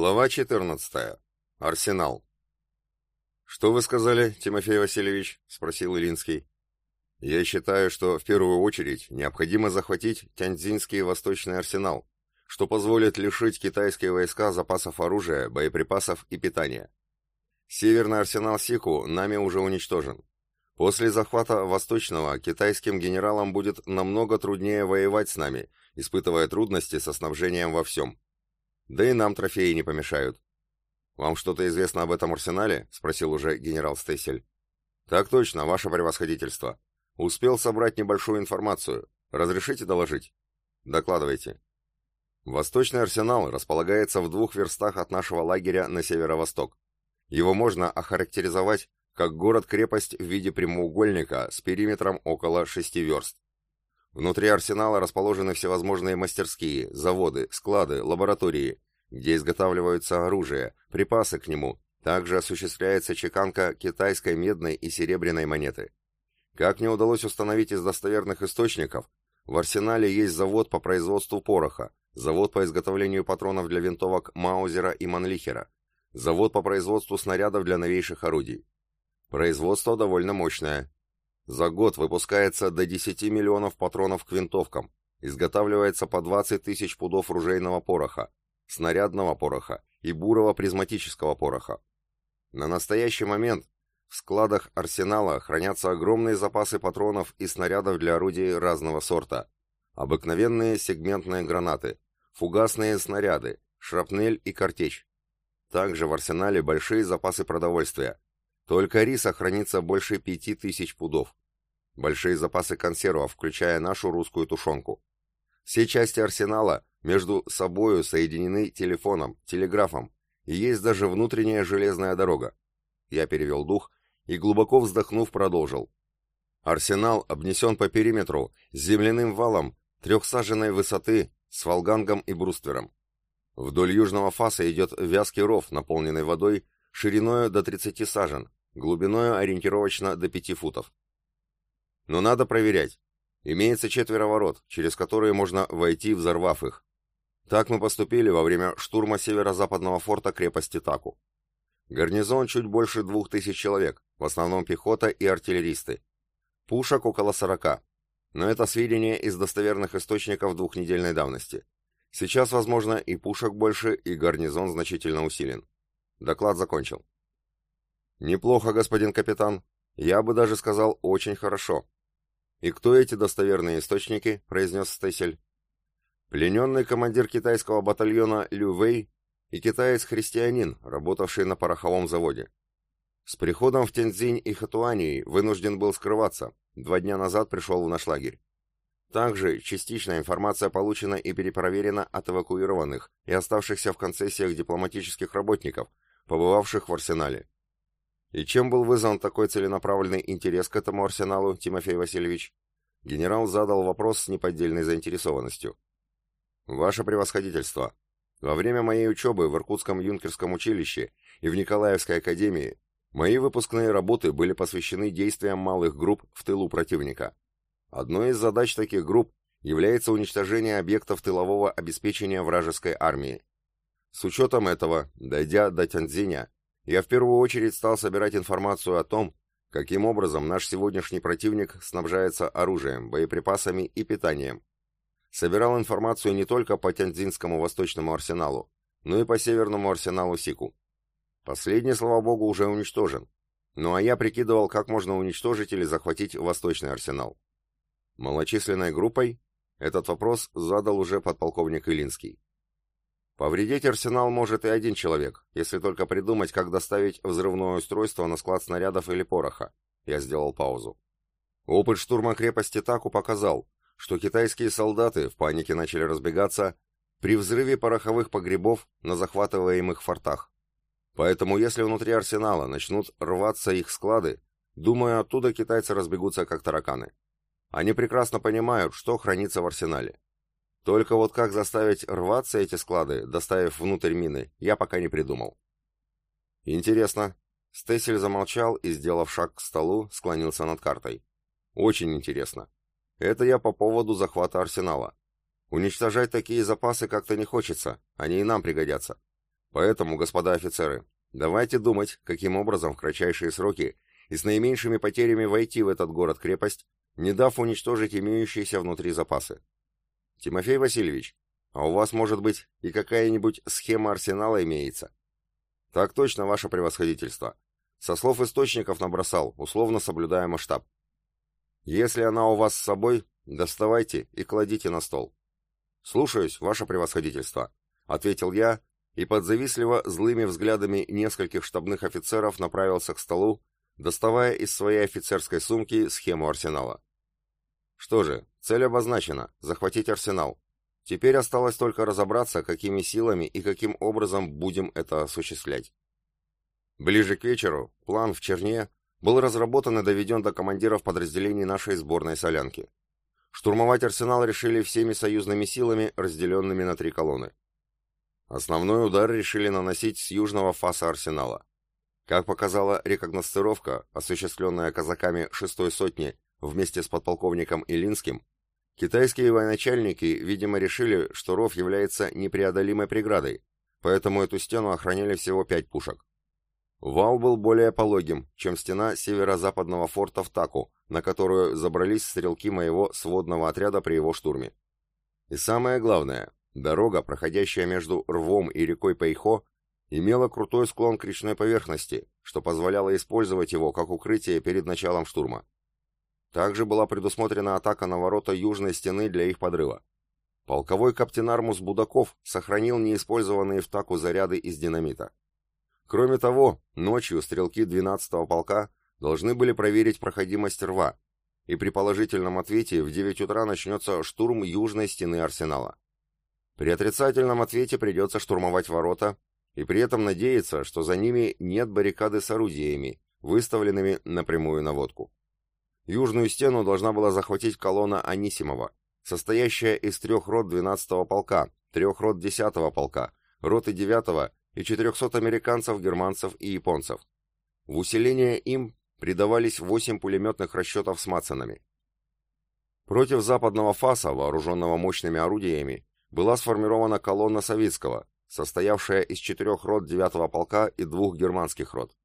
Глава 14. Арсенал. «Что вы сказали, Тимофей Васильевич?» — спросил Илинский. «Я считаю, что в первую очередь необходимо захватить Тяньцзинский восточный арсенал, что позволит лишить китайские войска запасов оружия, боеприпасов и питания. Северный арсенал Сику нами уже уничтожен. После захвата Восточного китайским генералам будет намного труднее воевать с нами, испытывая трудности со снабжением во всем. Да и нам трофеи не помешают. «Вам что-то известно об этом арсенале?» — спросил уже генерал Стейсель. «Так точно, ваше превосходительство. Успел собрать небольшую информацию. Разрешите доложить?» «Докладывайте». Восточный арсенал располагается в двух верстах от нашего лагеря на северо-восток. Его можно охарактеризовать как город-крепость в виде прямоугольника с периметром около шести верст. Внутри арсенала расположены всевозможные мастерские, заводы, склады, лаборатории, где изготавливаются оружие, припасы к нему. Также осуществляется чеканка китайской медной и серебряной монеты. Как мне удалось установить из достоверных источников, в арсенале есть завод по производству пороха, завод по изготовлению патронов для винтовок Маузера и Манлихера, завод по производству снарядов для новейших орудий. Производство довольно мощное, за год выпускается до 10 миллионов патронов к винтовкам, изготавливается по 20 тысяч пудов ружейного пороха, снарядного пороха и бурого призматического пороха. На настоящий момент в складах арсенала хранятся огромные запасы патронов и снарядов для орудий разного сорта. Обыкновенные сегментные гранаты, фугасные снаряды, шрапнель и картечь. Также в арсенале большие запасы продовольствия. Только риса хранится больше пяти тысяч пудов. Большие запасы консервов, включая нашу русскую тушенку. Все части арсенала между собою соединены телефоном, телеграфом, и есть даже внутренняя железная дорога. Я перевел дух и, глубоко вздохнув, продолжил. Арсенал обнесен по периметру земляным валом трехсаженной высоты с фалгангом и бруствером. Вдоль южного фаса идет вязкий ров, наполненный водой, шириною до 30 сажен, глубиною ориентировочно до 5 футов. Но надо проверять. Имеется четверо ворот, через которые можно войти, взорвав их. Так мы поступили во время штурма северо-западного форта крепости Таку. Гарнизон чуть больше двух тысяч человек, в основном пехота и артиллеристы. Пушек около сорока. Но это сведения из достоверных источников двухнедельной давности. Сейчас, возможно, и пушек больше, и гарнизон значительно усилен. Доклад закончил. Неплохо, господин капитан. Я бы даже сказал, очень хорошо. «И кто эти достоверные источники?» — произнес Стесель. «Плененный командир китайского батальона Лю Вэй и китаец-христианин, работавший на пороховом заводе. С приходом в Тяньцзинь и Хатуании вынужден был скрываться, два дня назад пришел в наш лагерь. Также частичная информация получена и перепроверена от эвакуированных и оставшихся в концессиях дипломатических работников, побывавших в арсенале. И чем был вызван такой целенаправленный интерес к этому арсеналу, Тимофей Васильевич? Генерал задал вопрос с неподдельной заинтересованностью. Ваше превосходительство, во время моей учебы в Иркутском юнкерском училище и в Николаевской академии мои выпускные работы были посвящены действиям малых групп в тылу противника. Одной из задач таких групп является уничтожение объектов тылового обеспечения вражеской армии. С учетом этого, дойдя до Тяньцзиня, я в первую очередь стал собирать информацию о том, каким образом наш сегодняшний противник снабжается оружием, боеприпасами и питанием. Собирал информацию не только по Тяньцзинскому восточному арсеналу, но и по северному арсеналу Сику. Последний, слава богу, уже уничтожен. Ну а я прикидывал, как можно уничтожить или захватить восточный арсенал. Малочисленной группой? Этот вопрос задал уже подполковник Илинский. Повредить арсенал может и один человек, если только придумать, как доставить взрывное устройство на склад снарядов или пороха. Я сделал паузу. Опыт штурма крепости Таку показал, что китайские солдаты в панике начали разбегаться при взрыве пороховых погребов на захватываемых фортах. Поэтому если внутри арсенала начнут рваться их склады, думаю, оттуда китайцы разбегутся как тараканы. Они прекрасно понимают, что хранится в арсенале. Только вот как заставить рваться эти склады, доставив внутрь мины, я пока не придумал. Интересно. Стесель замолчал и, сделав шаг к столу, склонился над картой. Очень интересно. Это я по поводу захвата арсенала. Уничтожать такие запасы как-то не хочется, они и нам пригодятся. Поэтому, господа офицеры, давайте думать, каким образом в кратчайшие сроки и с наименьшими потерями войти в этот город-крепость, не дав уничтожить имеющиеся внутри запасы. Тимофей Васильевич, а у вас, может быть, и какая-нибудь схема арсенала имеется? Так точно, ваше превосходительство. Со слов источников набросал, условно соблюдая масштаб. Если она у вас с собой, доставайте и кладите на стол. Слушаюсь, ваше превосходительство, ответил я и под завистливо злыми взглядами нескольких штабных офицеров направился к столу, доставая из своей офицерской сумки схему арсенала. Что же, цель обозначена — захватить арсенал. Теперь осталось только разобраться, какими силами и каким образом будем это осуществлять. Ближе к вечеру план в Черне был разработан и доведен до командиров подразделений нашей сборной солянки. Штурмовать арсенал решили всеми союзными силами, разделенными на три колонны. Основной удар решили наносить с южного фаса арсенала. Как показала рекогностировка, осуществленная казаками шестой сотни вместе с подполковником Илинским, китайские военачальники, видимо, решили, что ров является непреодолимой преградой, поэтому эту стену охраняли всего пять пушек. Вал был более пологим, чем стена северо-западного форта в Таку, на которую забрались стрелки моего сводного отряда при его штурме. И самое главное, дорога, проходящая между рвом и рекой Пейхо, имела крутой склон к речной поверхности, что позволяло использовать его как укрытие перед началом штурма. Также была предусмотрена атака на ворота южной стены для их подрыва. Полковой каптен Армус Будаков сохранил неиспользованные в Таку заряды из динамита. Кроме того, ночью стрелки 12-го полка должны были проверить проходимость рва, и при положительном ответе в 9 утра начнется штурм южной стены арсенала. При отрицательном ответе придется штурмовать ворота и при этом надеяться, что за ними нет баррикады с орудиями, выставленными на прямую наводку. Южную стену должна была захватить колонна Анисимова, состоящая из трех рот 12-го полка, трех рот 10-го полка, роты 9-го и 400 американцев, германцев и японцев. В усиление им придавались 8 пулеметных расчетов с Мацанами. Против западного фаса, вооруженного мощными орудиями, была сформирована колонна Савицкого, состоявшая из четырех рот 9-го полка и двух германских рот.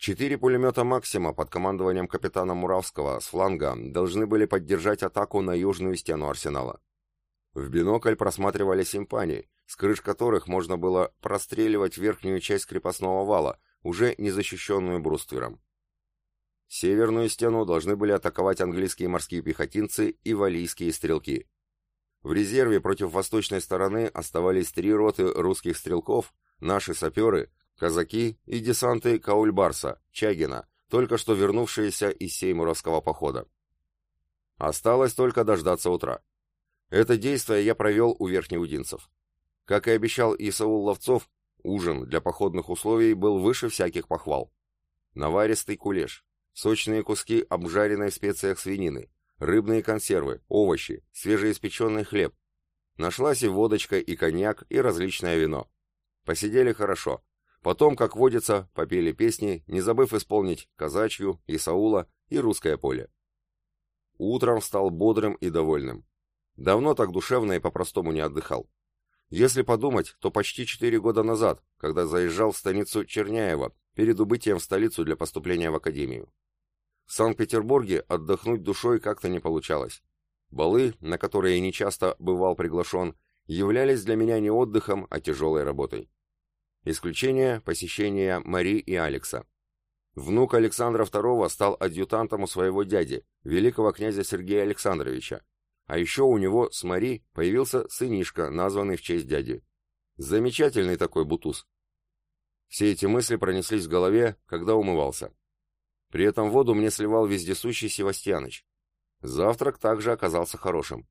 Четыре пулемета «Максима» под командованием капитана Муравского с фланга должны были поддержать атаку на южную стену арсенала. В бинокль просматривали симпании, с крыш которых можно было простреливать верхнюю часть крепостного вала, уже не защищенную бруствером. Северную стену должны были атаковать английские морские пехотинцы и валийские стрелки. В резерве против восточной стороны оставались три роты русских стрелков, наши саперы, казаки и десанты Каульбарса, Чагина, только что вернувшиеся из Сеймуровского похода. Осталось только дождаться утра. Это действие я провел у верхнеудинцев. Как и обещал Исаул Ловцов, ужин для походных условий был выше всяких похвал. Наваристый кулеш, сочные куски обжаренной в специях свинины, рыбные консервы, овощи, свежеиспеченный хлеб. Нашлась и водочка, и коньяк, и различное вино. Посидели хорошо. Потом, как водится, попели песни, не забыв исполнить казачью, Исаула и русское поле. Утром стал бодрым и довольным. Давно так душевно и по-простому не отдыхал. Если подумать, то почти четыре года назад, когда заезжал в станицу Черняева, перед убытием в столицу для поступления в академию. В Санкт-Петербурге отдохнуть душой как-то не получалось. Балы, на которые нечасто бывал приглашен, являлись для меня не отдыхом, а тяжелой работой. Исключение – посещения Мари и Алекса. Внук Александра II стал адъютантом у своего дяди, великого князя Сергея Александровича, а еще у него с Мари появился сынишка, названный в честь дяди. Замечательный такой бутуз. Все эти мысли пронеслись в голове, когда умывался. При этом воду мне сливал вездесущий Севастьяныч. Завтрак также оказался хорошим.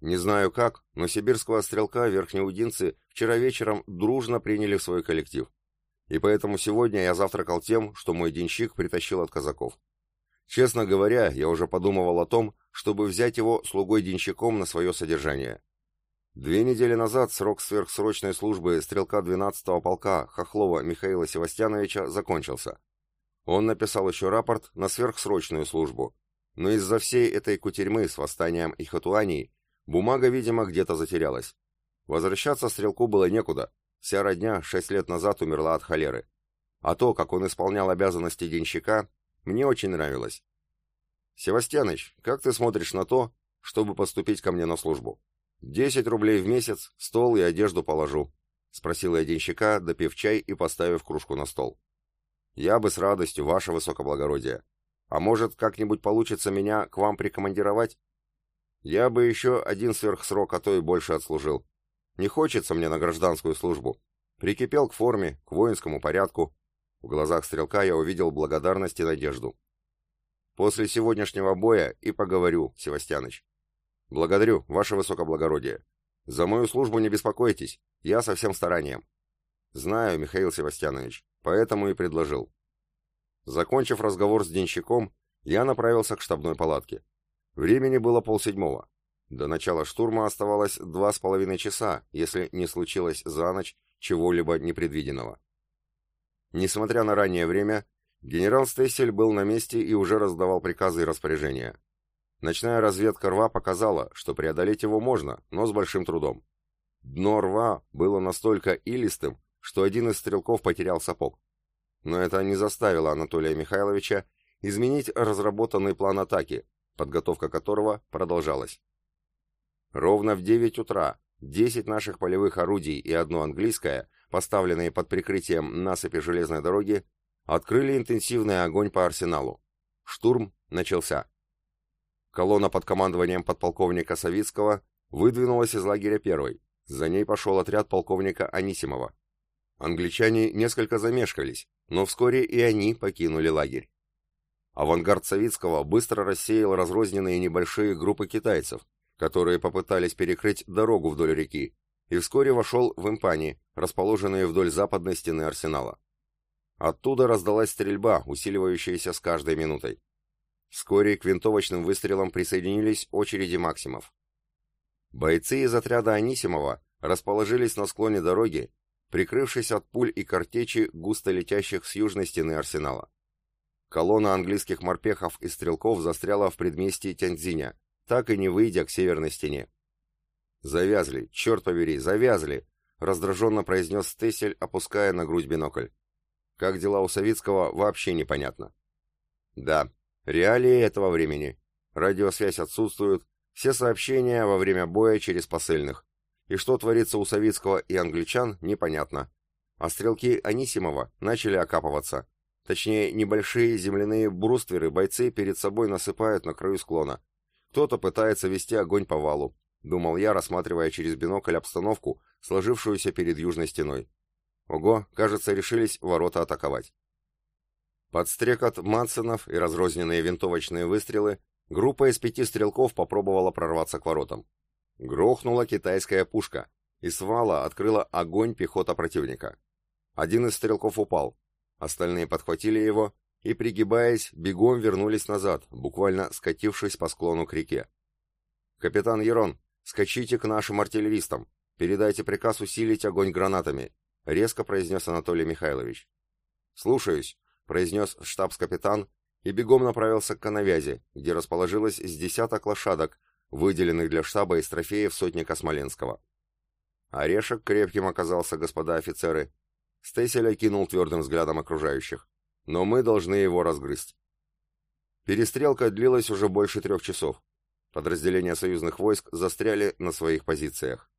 Не знаю как, но сибирского стрелка верхнеудинцы вчера вечером дружно приняли в свой коллектив. И поэтому сегодня я завтракал тем, что мой денщик притащил от казаков. Честно говоря, я уже подумывал о том, чтобы взять его слугой-денщиком на свое содержание. Две недели назад срок сверхсрочной службы стрелка 12-го полка Хохлова Михаила Севастьяновича закончился. Он написал еще рапорт на сверхсрочную службу, но из-за всей этой кутерьмы с восстанием и хатуанией бумага, видимо, где-то затерялась. Возвращаться стрелку было некуда, вся родня шесть лет назад умерла от холеры. А то, как он исполнял обязанности денщика, мне очень нравилось. Севастьяныч, как ты смотришь на то, чтобы поступить ко мне на службу? Десять рублей в месяц, стол и одежду положу, спросил я денщика, допив чай и поставив кружку на стол. Я бы с радостью, ваше высокоблагородие. А может, как-нибудь получится меня к вам прикомандировать? Я бы еще один сверхсрок, а то и больше отслужил. Не хочется мне на гражданскую службу. Прикипел к форме, к воинскому порядку. В глазах стрелка я увидел благодарность и надежду. После сегодняшнего боя и поговорю, Севастьяныч. Благодарю, ваше высокоблагородие. За мою службу не беспокойтесь, я со всем старанием. Знаю, Михаил Севастьянович, поэтому и предложил. Закончив разговор с денщиком, я направился к штабной палатке. Времени было полседьмого. До начала штурма оставалось два с половиной часа, если не случилось за ночь чего-либо непредвиденного. Несмотря на раннее время, генерал Стессель был на месте и уже раздавал приказы и распоряжения. Ночная разведка рва показала, что преодолеть его можно, но с большим трудом. Дно рва было настолько илистым, что один из стрелков потерял сапог. Но это не заставило Анатолия Михайловича изменить разработанный план атаки, подготовка которого продолжалась. Ровно в 9 утра 10 наших полевых орудий и одно английское, поставленные под прикрытием насыпи железной дороги, открыли интенсивный огонь по арсеналу. Штурм начался. Колонна под командованием подполковника Савицкого выдвинулась из лагеря первой. За ней пошел отряд полковника Анисимова. Англичане несколько замешкались, но вскоре и они покинули лагерь. Авангард Савицкого быстро рассеял разрозненные небольшие группы китайцев, которые попытались перекрыть дорогу вдоль реки, и вскоре вошел в импани, расположенные вдоль западной стены арсенала. Оттуда раздалась стрельба, усиливающаяся с каждой минутой. Вскоре к винтовочным выстрелам присоединились очереди Максимов. Бойцы из отряда Анисимова расположились на склоне дороги, прикрывшись от пуль и картечи густо летящих с южной стены арсенала. Колонна английских морпехов и стрелков застряла в предместье Тяньцзиня, так и не выйдя к северной стене. «Завязли, черт побери, завязли!» — раздраженно произнес Стесель, опуская на грудь бинокль. «Как дела у Савицкого, вообще непонятно». «Да, реалии этого времени. Радиосвязь отсутствует, все сообщения во время боя через посыльных. И что творится у Савицкого и англичан, непонятно. А стрелки Анисимова начали окапываться. Точнее, небольшие земляные брустверы бойцы перед собой насыпают на краю склона. Кто-то пытается вести огонь по валу, думал я, рассматривая через бинокль обстановку, сложившуюся перед южной стеной. Ого, кажется, решились ворота атаковать. Под стрекот Мансенов и разрозненные винтовочные выстрелы группа из пяти стрелков попробовала прорваться к воротам. Грохнула китайская пушка, и с вала открыла огонь пехота противника. Один из стрелков упал, остальные подхватили его и, пригибаясь, бегом вернулись назад, буквально скатившись по склону к реке. «Капитан Ерон, скачите к нашим артиллеристам, передайте приказ усилить огонь гранатами», — резко произнес Анатолий Михайлович. «Слушаюсь», — произнес штабс-капитан и бегом направился к канавязи, где расположилось с десяток лошадок, выделенных для штаба из трофеев сотника Смоленского. Орешек крепким оказался, господа офицеры. Стейсель окинул твердым взглядом окружающих но мы должны его разгрызть. Перестрелка длилась уже больше трех часов. Подразделения союзных войск застряли на своих позициях.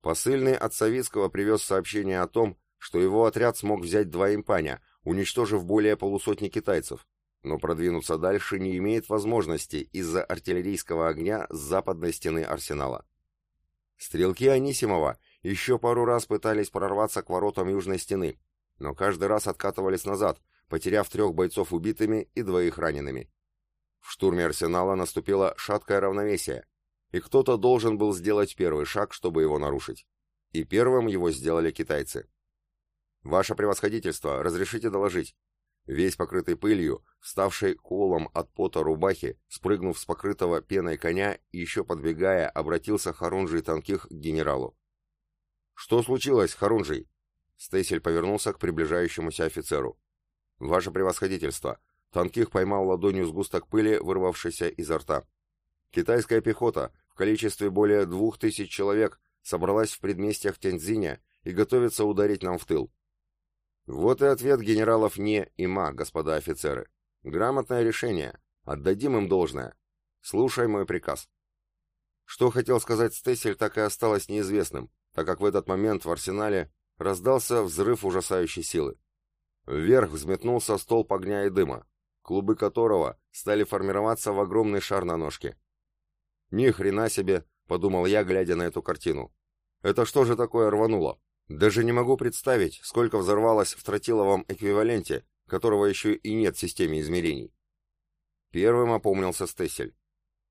Посыльный от Савицкого привез сообщение о том, что его отряд смог взять два импаня, уничтожив более полусотни китайцев, но продвинуться дальше не имеет возможности из-за артиллерийского огня с западной стены арсенала. Стрелки Анисимова еще пару раз пытались прорваться к воротам южной стены, но каждый раз откатывались назад, потеряв трех бойцов убитыми и двоих ранеными. В штурме арсенала наступило шаткое равновесие, и кто-то должен был сделать первый шаг, чтобы его нарушить. И первым его сделали китайцы. «Ваше превосходительство, разрешите доложить?» Весь покрытый пылью, вставший колом от пота рубахи, спрыгнув с покрытого пеной коня и еще подбегая, обратился Харунжий Танких к генералу. «Что случилось, Харунжий?» Стейсель повернулся к приближающемуся офицеру. «Ваше превосходительство!» Танких поймал ладонью сгусток пыли, вырвавшийся изо рта. Китайская пехота в количестве более двух тысяч человек собралась в предместьях Тяньцзиня и готовится ударить нам в тыл. Вот и ответ генералов «не» и «ма», господа офицеры. Грамотное решение. Отдадим им должное. Слушай мой приказ. Что хотел сказать Стессель, так и осталось неизвестным, так как в этот момент в арсенале раздался взрыв ужасающей силы. Вверх взметнулся столб огня и дыма, клубы которого стали формироваться в огромный шар на ножке. «Ни хрена себе!» — подумал я, глядя на эту картину. «Это что же такое рвануло? Даже не могу представить, сколько взорвалось в тротиловом эквиваленте, которого еще и нет в системе измерений». Первым опомнился Стессель.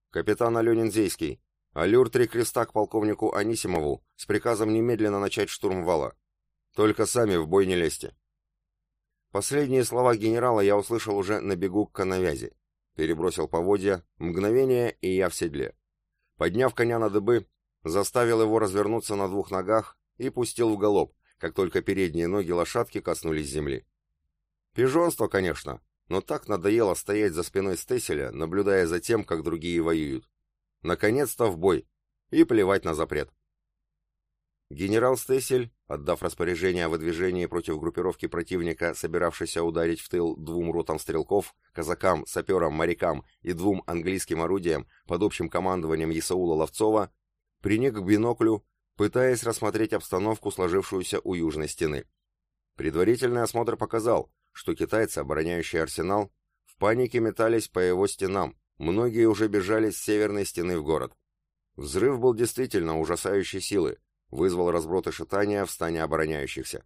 «Капитан Аленин Зейский, аллюр три креста к полковнику Анисимову с приказом немедленно начать штурм вала. Только сами в бой не лезьте». Последние слова генерала я услышал уже на бегу к коновязи. Перебросил поводья, мгновение, и я в седле. Подняв коня на дыбы, заставил его развернуться на двух ногах и пустил в галоп, как только передние ноги лошадки коснулись земли. Пижонство, конечно, но так надоело стоять за спиной Стеселя, наблюдая за тем, как другие воюют. Наконец-то в бой. И плевать на запрет. Генерал Стесель, отдав распоряжение о выдвижении против группировки противника, собиравшейся ударить в тыл двум ротам стрелков, казакам, саперам, морякам и двум английским орудиям под общим командованием Исаула Ловцова, приник к биноклю, пытаясь рассмотреть обстановку, сложившуюся у южной стены. Предварительный осмотр показал, что китайцы, обороняющие арсенал, в панике метались по его стенам, многие уже бежали с северной стены в город. Взрыв был действительно ужасающей силы, вызвал разброд шатания в стане обороняющихся.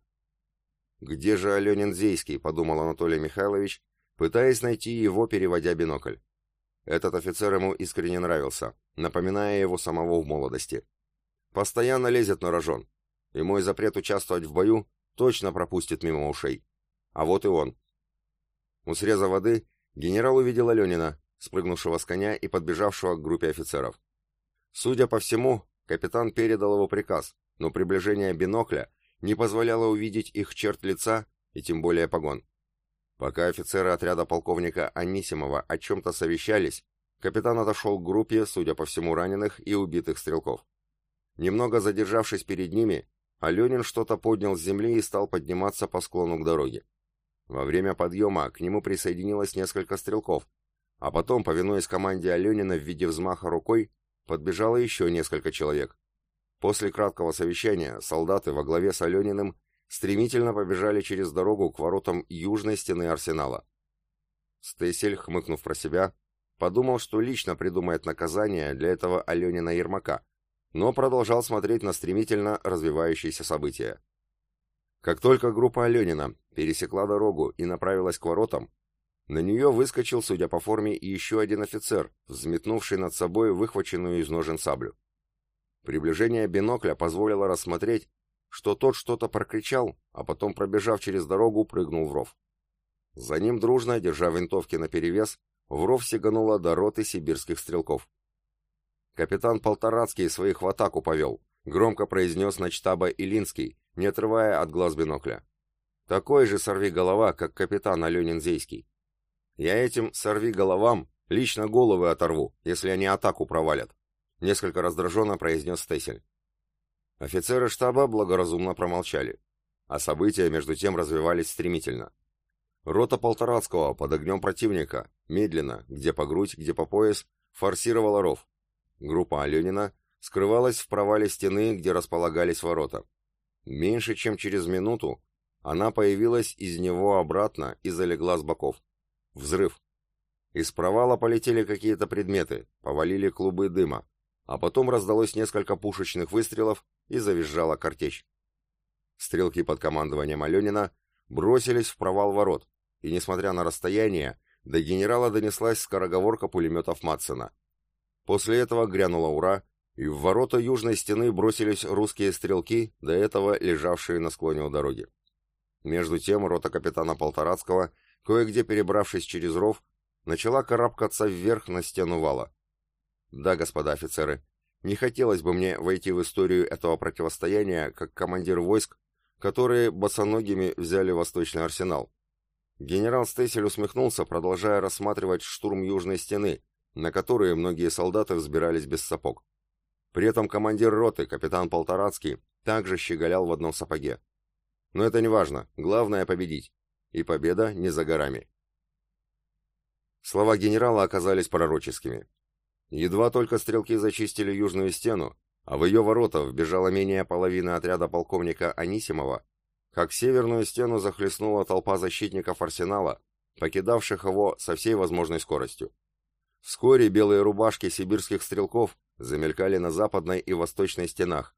«Где же Аленин Зейский?» — подумал Анатолий Михайлович, пытаясь найти его, переводя бинокль. Этот офицер ему искренне нравился, напоминая его самого в молодости. Постоянно лезет на рожон, и мой запрет участвовать в бою точно пропустит мимо ушей. А вот и он. У среза воды генерал увидел Аленина, спрыгнувшего с коня и подбежавшего к группе офицеров. Судя по всему, капитан передал его приказ, но приближение бинокля не позволяло увидеть их черт лица и тем более погон. Пока офицеры отряда полковника Анисимова о чем-то совещались, капитан отошел к группе, судя по всему, раненых и убитых стрелков. Немного задержавшись перед ними, Аленин что-то поднял с земли и стал подниматься по склону к дороге. Во время подъема к нему присоединилось несколько стрелков, а потом, повинуясь команде Аленина в виде взмаха рукой, подбежало еще несколько человек. После краткого совещания солдаты во главе с Алениным стремительно побежали через дорогу к воротам южной стены арсенала. Стесель, хмыкнув про себя, подумал, что лично придумает наказание для этого Аленина Ермака, но продолжал смотреть на стремительно развивающиеся события. Как только группа Аленина пересекла дорогу и направилась к воротам, на нее выскочил, судя по форме, и еще один офицер, взметнувший над собой выхваченную из ножен саблю. Приближение бинокля позволило рассмотреть, что тот что-то прокричал, а потом, пробежав через дорогу, прыгнул в ров. За ним дружно, держа винтовки наперевес, в ров сигануло до роты сибирских стрелков. Капитан Полторацкий своих в атаку повел, громко произнес начтаба Илинский, не отрывая от глаз бинокля. Такой же сорви голова, как капитан Аленин Зейский. Я этим сорви головам лично головы оторву, если они атаку провалят, несколько раздраженно произнес Стесель. Офицеры штаба благоразумно промолчали, а события между тем развивались стремительно. Рота Полторацкого под огнем противника, медленно, где по грудь, где по пояс, форсировала ров. Группа Аленина скрывалась в провале стены, где располагались ворота. Меньше чем через минуту она появилась из него обратно и залегла с боков. Взрыв. Из провала полетели какие-то предметы, повалили клубы дыма, а потом раздалось несколько пушечных выстрелов и завизжала картечь. Стрелки под командованием Аленина бросились в провал ворот, и, несмотря на расстояние, до генерала донеслась скороговорка пулеметов Матсена. После этого грянула «Ура!», и в ворота южной стены бросились русские стрелки, до этого лежавшие на склоне у дороги. Между тем рота капитана Полторацкого кое-где перебравшись через ров, начала карабкаться вверх на стену вала. Да, господа офицеры, не хотелось бы мне войти в историю этого противостояния как командир войск, которые босоногими взяли Восточный арсенал. Генерал Стейсель усмехнулся, продолжая рассматривать штурм южной стены, на которые многие солдаты взбирались без сапог. При этом командир роты, капитан Полторацкий, также щеголял в одном сапоге. Но это не важно, главное победить. И победа не за горами. Слова генерала оказались пророческими. Едва только стрелки зачистили южную стену, а в ее ворота вбежала менее половины отряда полковника Анисимова, как северную стену захлестнула толпа защитников арсенала, покидавших его со всей возможной скоростью. Вскоре белые рубашки сибирских стрелков замелькали на западной и восточной стенах,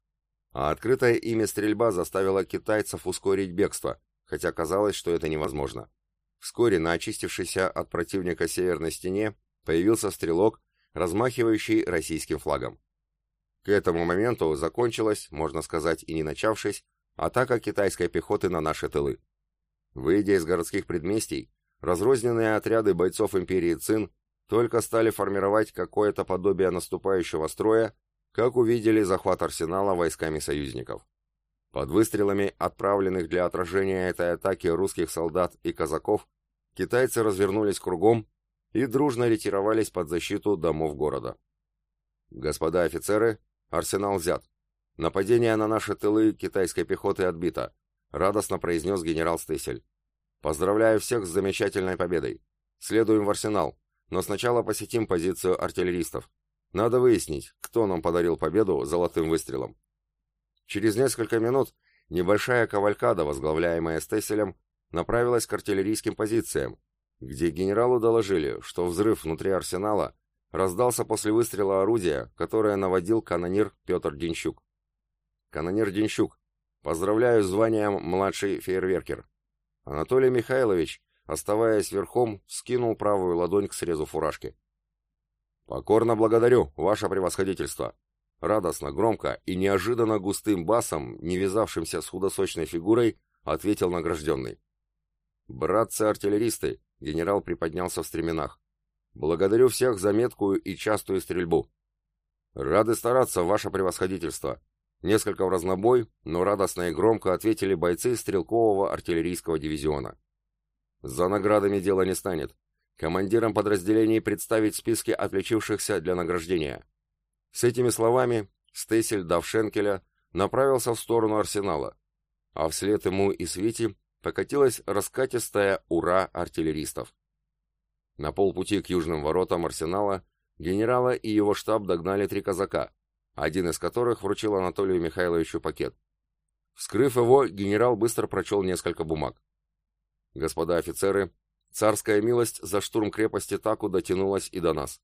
а открытая ими стрельба заставила китайцев ускорить бегство, хотя казалось, что это невозможно. Вскоре на очистившейся от противника северной стене появился стрелок, размахивающий российским флагом. К этому моменту закончилась, можно сказать и не начавшись, атака китайской пехоты на наши тылы. Выйдя из городских предместий, разрозненные отряды бойцов империи Цин только стали формировать какое-то подобие наступающего строя, как увидели захват арсенала войсками союзников. Под выстрелами, отправленных для отражения этой атаки русских солдат и казаков, китайцы развернулись кругом и дружно ретировались под защиту домов города. Господа офицеры, арсенал взят. Нападение на наши тылы китайской пехоты отбито, радостно произнес генерал Стесель. Поздравляю всех с замечательной победой. Следуем в арсенал, но сначала посетим позицию артиллеристов. Надо выяснить, кто нам подарил победу золотым выстрелом. Через несколько минут небольшая кавалькада, возглавляемая Стесселем, направилась к артиллерийским позициям, где генералу доложили, что взрыв внутри арсенала раздался после выстрела орудия, которое наводил канонир Петр Денщук. Канонир Денщук, поздравляю с званием младший фейерверкер. Анатолий Михайлович, оставаясь верхом, скинул правую ладонь к срезу фуражки. «Покорно благодарю, ваше превосходительство!» Радостно, громко и неожиданно густым басом, не вязавшимся с худосочной фигурой, ответил награжденный. «Братцы-артиллеристы!» — генерал приподнялся в стременах. «Благодарю всех за меткую и частую стрельбу. Рады стараться, ваше превосходительство!» Несколько в разнобой, но радостно и громко ответили бойцы стрелкового артиллерийского дивизиона. «За наградами дело не станет. Командирам подразделений представить списки отличившихся для награждения. С этими словами Стесель, дав Шенкеля, направился в сторону арсенала, а вслед ему и Свити покатилась раскатистая «Ура!» артиллеристов. На полпути к южным воротам арсенала генерала и его штаб догнали три казака, один из которых вручил Анатолию Михайловичу пакет. Вскрыв его, генерал быстро прочел несколько бумаг. «Господа офицеры, царская милость за штурм крепости Таку дотянулась и до нас.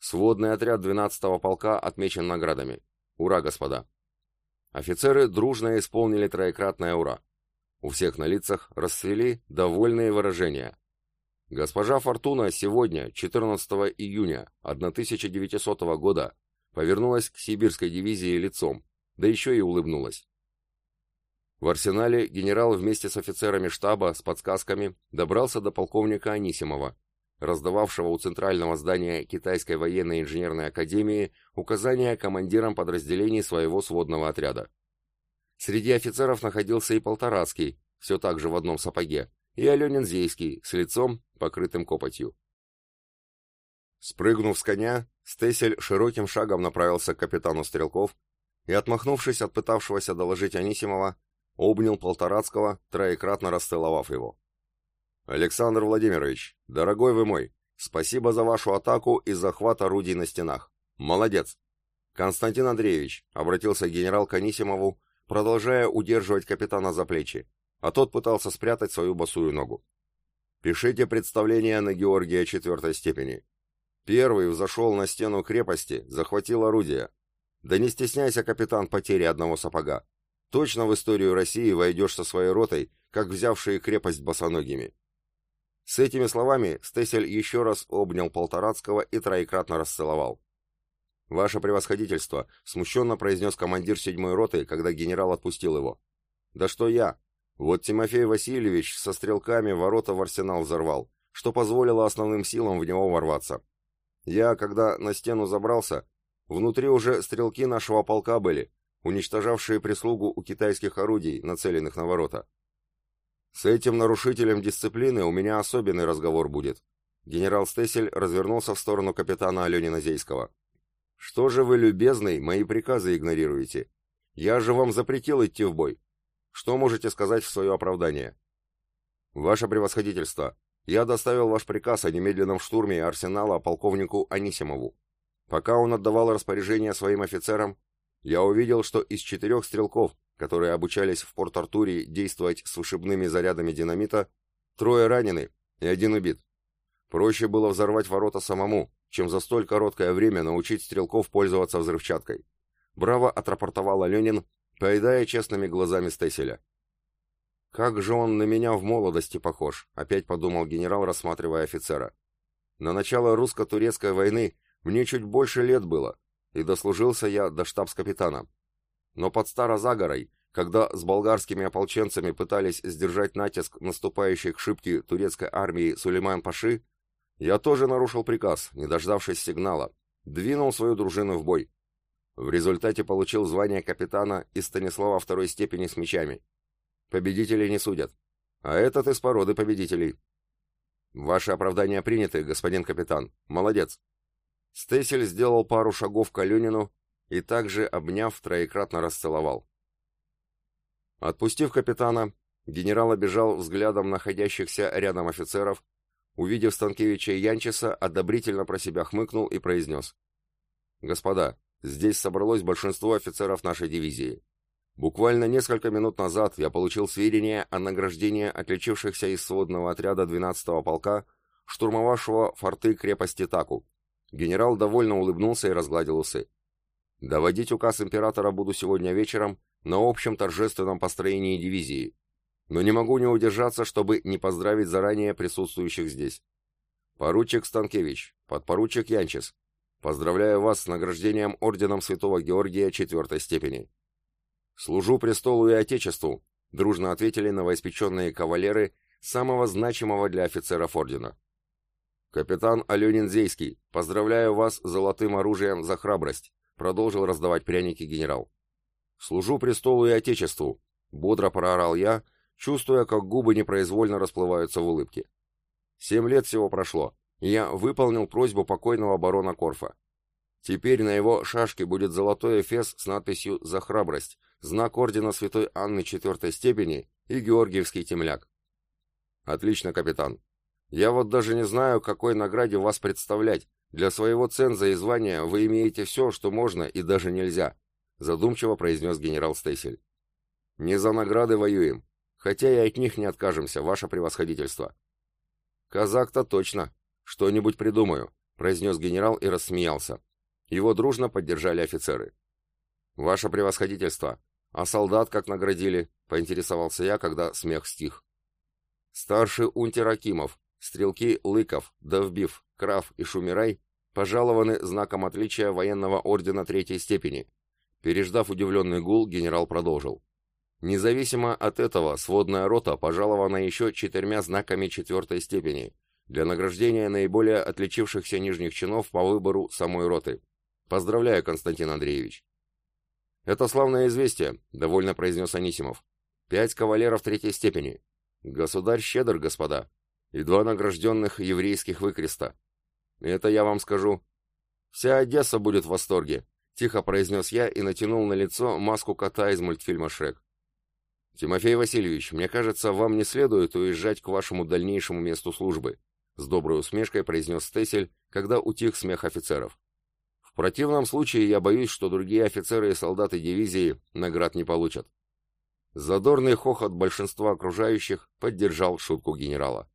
Сводный отряд 12-го полка отмечен наградами. Ура, господа! Офицеры дружно исполнили троекратное «Ура». У всех на лицах расцвели довольные выражения. Госпожа Фортуна сегодня, 14 июня 1900 года, повернулась к сибирской дивизии лицом, да еще и улыбнулась. В арсенале генерал вместе с офицерами штаба с подсказками добрался до полковника Анисимова, раздававшего у центрального здания Китайской военной инженерной академии указания командирам подразделений своего сводного отряда. Среди офицеров находился и Полторацкий, все так же в одном сапоге, и Аленин Зейский, с лицом, покрытым копотью. Спрыгнув с коня, Стесель широким шагом направился к капитану Стрелков и, отмахнувшись от пытавшегося доложить Анисимова, обнял Полторацкого, троекратно расцеловав его. «Александр Владимирович, дорогой вы мой, спасибо за вашу атаку и захват орудий на стенах. Молодец!» «Константин Андреевич», — обратился генерал к продолжая удерживать капитана за плечи, а тот пытался спрятать свою босую ногу. «Пишите представление на Георгия четвертой степени. Первый взошел на стену крепости, захватил орудие. Да не стесняйся, капитан, потери одного сапога. Точно в историю России войдешь со своей ротой, как взявшие крепость босоногими. С этими словами Стесель еще раз обнял Полторацкого и троекратно расцеловал. «Ваше превосходительство», — смущенно произнес командир седьмой роты, когда генерал отпустил его. «Да что я? Вот Тимофей Васильевич со стрелками ворота в арсенал взорвал, что позволило основным силам в него ворваться. Я, когда на стену забрался, внутри уже стрелки нашего полка были, уничтожавшие прислугу у китайских орудий, нацеленных на ворота. С этим нарушителем дисциплины у меня особенный разговор будет. Генерал Стесель развернулся в сторону капитана Аленина Зейского. Что же вы, любезный, мои приказы игнорируете? Я же вам запретил идти в бой. Что можете сказать в свое оправдание? Ваше превосходительство, я доставил ваш приказ о немедленном штурме арсенала полковнику Анисимову. Пока он отдавал распоряжение своим офицерам, я увидел, что из четырех стрелков, которые обучались в Порт-Артуре действовать с вышибными зарядами динамита, трое ранены и один убит. Проще было взорвать ворота самому, чем за столь короткое время научить стрелков пользоваться взрывчаткой. Браво отрапортовал Ленин, поедая честными глазами Стеселя. «Как же он на меня в молодости похож», — опять подумал генерал, рассматривая офицера. «На начало русско-турецкой войны мне чуть больше лет было, и дослужился я до штабс-капитана. Но под Старозагорой, когда с болгарскими ополченцами пытались сдержать натиск наступающей к шибке турецкой армии Сулейман-Паши, я тоже нарушил приказ, не дождавшись сигнала, двинул свою дружину в бой. В результате получил звание капитана из Станислава второй степени с мечами. Победителей не судят. А этот из породы победителей. Ваши оправдания приняты, господин капитан. Молодец. Стесель сделал пару шагов к Аленину и также, обняв, троекратно расцеловал. Отпустив капитана, генерал обежал взглядом находящихся рядом офицеров, увидев Станкевича и Янчеса, одобрительно про себя хмыкнул и произнес. «Господа, здесь собралось большинство офицеров нашей дивизии. Буквально несколько минут назад я получил сведения о награждении отличившихся из сводного отряда 12-го полка, штурмовавшего форты крепости Таку. Генерал довольно улыбнулся и разгладил усы. Доводить указ императора буду сегодня вечером на общем торжественном построении дивизии. Но не могу не удержаться, чтобы не поздравить заранее присутствующих здесь. Поручик Станкевич, подпоручик Янчес, поздравляю вас с награждением орденом Святого Георгия четвертой степени. «Служу престолу и Отечеству», — дружно ответили новоиспеченные кавалеры самого значимого для офицеров ордена. «Капитан Аленин Зейский, поздравляю вас с золотым оружием за храбрость», — продолжил раздавать пряники генерал. «Служу престолу и Отечеству», — бодро проорал я, чувствуя, как губы непроизвольно расплываются в улыбке. Семь лет всего прошло, и я выполнил просьбу покойного барона Корфа. Теперь на его шашке будет золотой эфес с надписью «За храбрость», знак ордена Святой Анны четвертой степени и Георгиевский темляк. Отлично, капитан. Я вот даже не знаю, какой награде вас представлять. Для своего ценза и звания вы имеете все, что можно и даже нельзя, задумчиво произнес генерал Стейсель. Не за награды воюем, хотя и от них не откажемся, ваше превосходительство. Казак-то точно. Что-нибудь придумаю, произнес генерал и рассмеялся. Его дружно поддержали офицеры. «Ваше превосходительство! А солдат как наградили?» — поинтересовался я, когда смех стих. Старший унтер Акимов, стрелки Лыков, Довбив, Крав и Шумирай пожалованы знаком отличия военного ордена третьей степени. Переждав удивленный гул, генерал продолжил. Независимо от этого, сводная рота пожалована еще четырьмя знаками четвертой степени для награждения наиболее отличившихся нижних чинов по выбору самой роты. Поздравляю, Константин Андреевич. Это славное известие, довольно произнес Анисимов. Пять кавалеров третьей степени. Государь щедр, господа. И два награжденных еврейских выкреста. Это я вам скажу. Вся Одесса будет в восторге, тихо произнес я и натянул на лицо маску кота из мультфильма «Шрек». «Тимофей Васильевич, мне кажется, вам не следует уезжать к вашему дальнейшему месту службы», с доброй усмешкой произнес Стесель, когда утих смех офицеров. В противном случае я боюсь, что другие офицеры и солдаты дивизии наград не получат. Задорный хохот большинства окружающих поддержал шутку генерала.